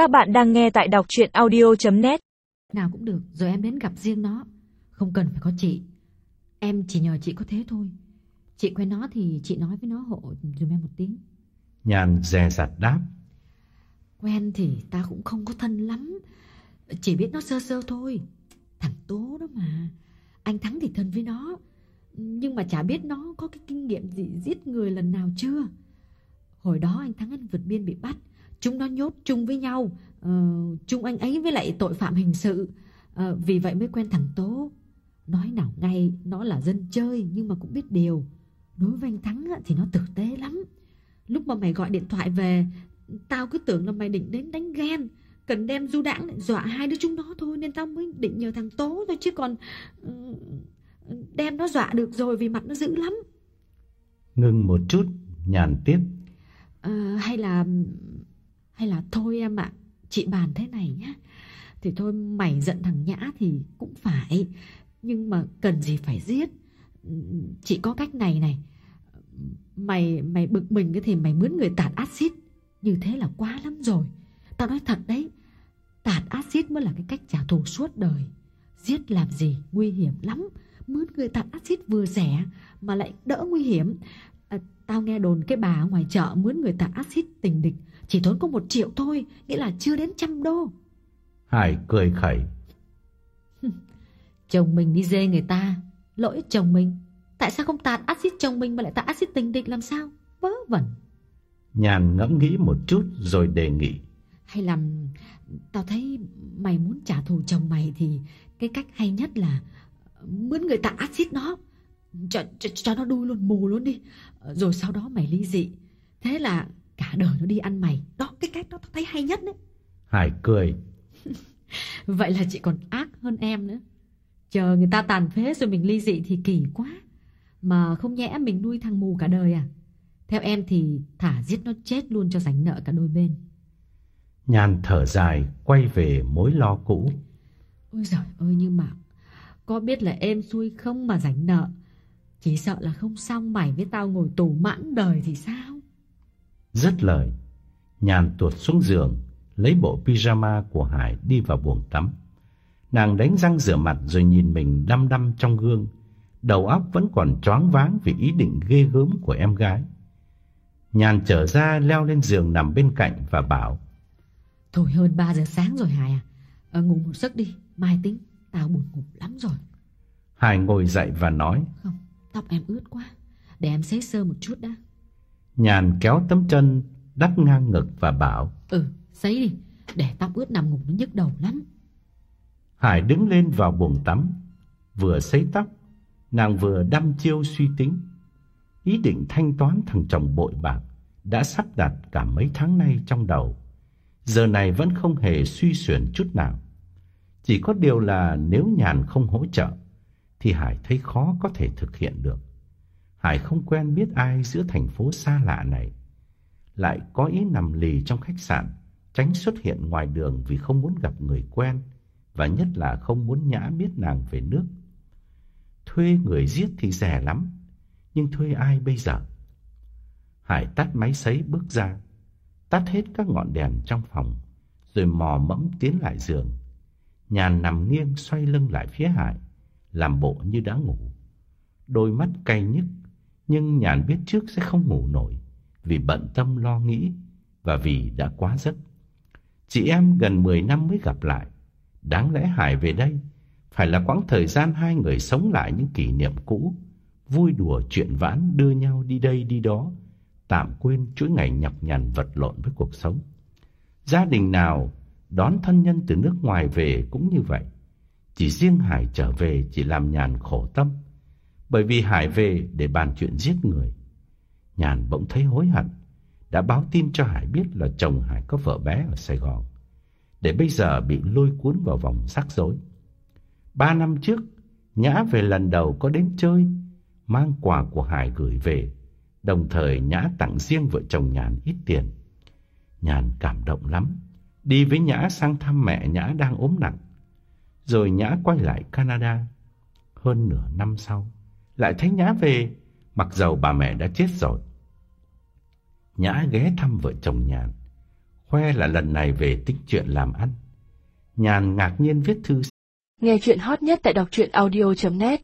Các bạn đang nghe tại đọc chuyện audio.net Nào cũng được, rồi em đến gặp riêng nó. Không cần phải có chị. Em chỉ nhờ chị có thế thôi. Chị quen nó thì chị nói với nó hộ dùm em một tiếng. Nhàn dè dặt đáp. Quen thì ta cũng không có thân lắm. Chỉ biết nó sơ sơ thôi. Thằng Tố đó mà. Anh Thắng thì thân với nó. Nhưng mà chả biết nó có cái kinh nghiệm gì giết người lần nào chưa. Hồi đó anh Thắng anh vượt biên bị bắt. Chúng nó nhốt chung với nhau. Ờ, chung anh ấy với lại tội phạm hình sự. Ờ, vì vậy mới quen thằng Tố. Nói nào ngay nó là dân chơi nhưng mà cũng biết điều. Đối với anh Thắng thì nó tử tế lắm. Lúc mà mày gọi điện thoại về, tao cứ tưởng là mày định đến đánh ghen. Cần đem du đãng để dọa hai đứa chúng nó thôi nên tao mới định nhờ thằng Tố thôi chứ còn ừ, đem nó dọa được rồi vì mặt nó dữ lắm. Ngưng một chút, nhàn tiếp. Ờ, hay là hay là thôi em ạ, chị bàn thế này nhá. Thì thôi mày giận thằng Nhã thì cũng phải, nhưng mà cần gì phải giết. Chị có cách này này. Mày mày bực mình cái thì mày mướn người tạt axit, như thế là quá lắm rồi. Tao nói thật đấy, tạt axit mới là cái cách trả thù suốt đời. Giết làm gì nguy hiểm lắm. Mướn người tạt axit vừa rẻ mà lại đỡ nguy hiểm. À, tao nghe đồn cái bà ở ngoài chợ mướn người tạt axit tình địch chỉ tốn có một triệu thôi, nghĩa là chưa đến trăm đô. Hải cười khẩy. Chồng mình đi dê người ta, lỗi chồng mình. Tại sao không tạt axit chồng mình mà lại tạt axit tình địch làm sao? Vớ vẩn. Nhàn ngẫm nghĩ một chút rồi đề nghị. Hay là tao thấy mày muốn trả thù chồng mày thì cái cách hay nhất là mướn người ta axit nó. Cho, cho, cho nó đuôi luôn mù luôn đi. Rồi sau đó mày ly dị. Thế là cả đời nó đi ăn mày. Đó, cái cách đó tao thấy hay nhất đấy. Hải cười. Vậy là chị còn ác hơn em nữa. Chờ người ta tàn phế rồi mình ly dị thì kỳ quá. Mà không nhẽ mình nuôi thằng mù cả đời à? Theo em thì thả giết nó chết luôn cho rảnh nợ cả đôi bên. Nhàn thở dài, quay về mối lo cũ. Ôi giời ơi nhưng mà có biết là em xui không mà rảnh nợ. Chỉ sợ là không xong mày với tao ngồi tù mãn đời thì sao? Dứt lời, Nhàn tuột xuống giường, lấy bộ pyjama của Hải đi vào buồng tắm. Nàng đánh răng rửa mặt rồi nhìn mình đăm đăm trong gương. Đầu óc vẫn còn choáng váng vì ý định ghê gớm của em gái. Nhàn trở ra leo lên giường nằm bên cạnh và bảo Thôi hơn 3 giờ sáng rồi Hải à ờ, Ngủ một giấc đi Mai tính Tao buồn ngủ lắm rồi Hải ngồi dậy và nói Không Tóc em ướt quá. Để em xấy sơ một chút đã. Nhàn kéo tấm chân đắp ngang ngực và bảo. Ừ xấy đi. Để tóc ướt nằm ngủ nó nhức đầu lắm. Hải đứng lên vào buồng tắm. Vừa xấy tóc Nàng vừa đăm chiêu suy tính. Ý định thanh toán thằng chồng bội bạc Đã sắp đặt cả mấy tháng nay trong đầu. Giờ này vẫn không hề suy xuyển chút nào. Chỉ có điều là nếu nhàn không hỗ trợ thì Hải thấy khó có thể thực hiện được. Hải không quen biết ai giữa thành phố xa lạ này. Lại có ý nằm lì trong khách sạn, Tránh xuất hiện ngoài đường vì không muốn gặp người quen Và nhất là không muốn nhã biết nàng về nước. Thuê người giết thì rẻ lắm, Nhưng thuê ai bây giờ? Hải tắt máy sấy bước ra, Tắt hết các ngọn đèn trong phòng, Rồi mò mẫm tiến lại giường. Nhàn nằm nghiêng xoay lưng lại phía Hải. Làm bộ như đã ngủ. Đôi mắt cay nhức, Nhưng Nhàn biết trước sẽ không ngủ nổi Vì bận tâm lo nghĩ Và vì đã quá giấc. Chị em gần 10 năm mới gặp lại. Đáng lẽ Hải về đây Phải là quãng thời gian hai người sống lại những kỷ niệm cũ, Vui đùa chuyện vãn đưa nhau đi đây đi đó, Tạm quên chuỗi ngày nhọc nhằn vật lộn với cuộc sống. Gia đình nào đón thân nhân từ nước ngoài về cũng như vậy. Chỉ riêng Hải trở về chỉ làm Nhàn khổ tâm, Bởi vì Hải về để bàn chuyện giết người. Nhàn bỗng thấy hối hận, Đã báo tin cho Hải biết là chồng Hải có vợ bé ở Sài Gòn, Để bây giờ bị lôi cuốn vào vòng rắc rối. Ba năm trước, Nhã về lần đầu có đến chơi, Mang quà của Hải gửi về, Đồng thời Nhã tặng riêng vợ chồng Nhàn ít tiền. Nhàn cảm động lắm, Đi với Nhã sang thăm mẹ Nhã đang ốm nặng. Rồi Nhã quay lại Canada. Hơn nửa năm sau, Lại thấy Nhã về, Mặc dầu bà mẹ đã chết rồi. Nhã ghé thăm vợ chồng Nhàn, khoe là lần này về tích chuyện làm ăn. Nhàn ngạc nhiên viết thư. Nghe chuyện hot nhất tại đọc truyện audio.net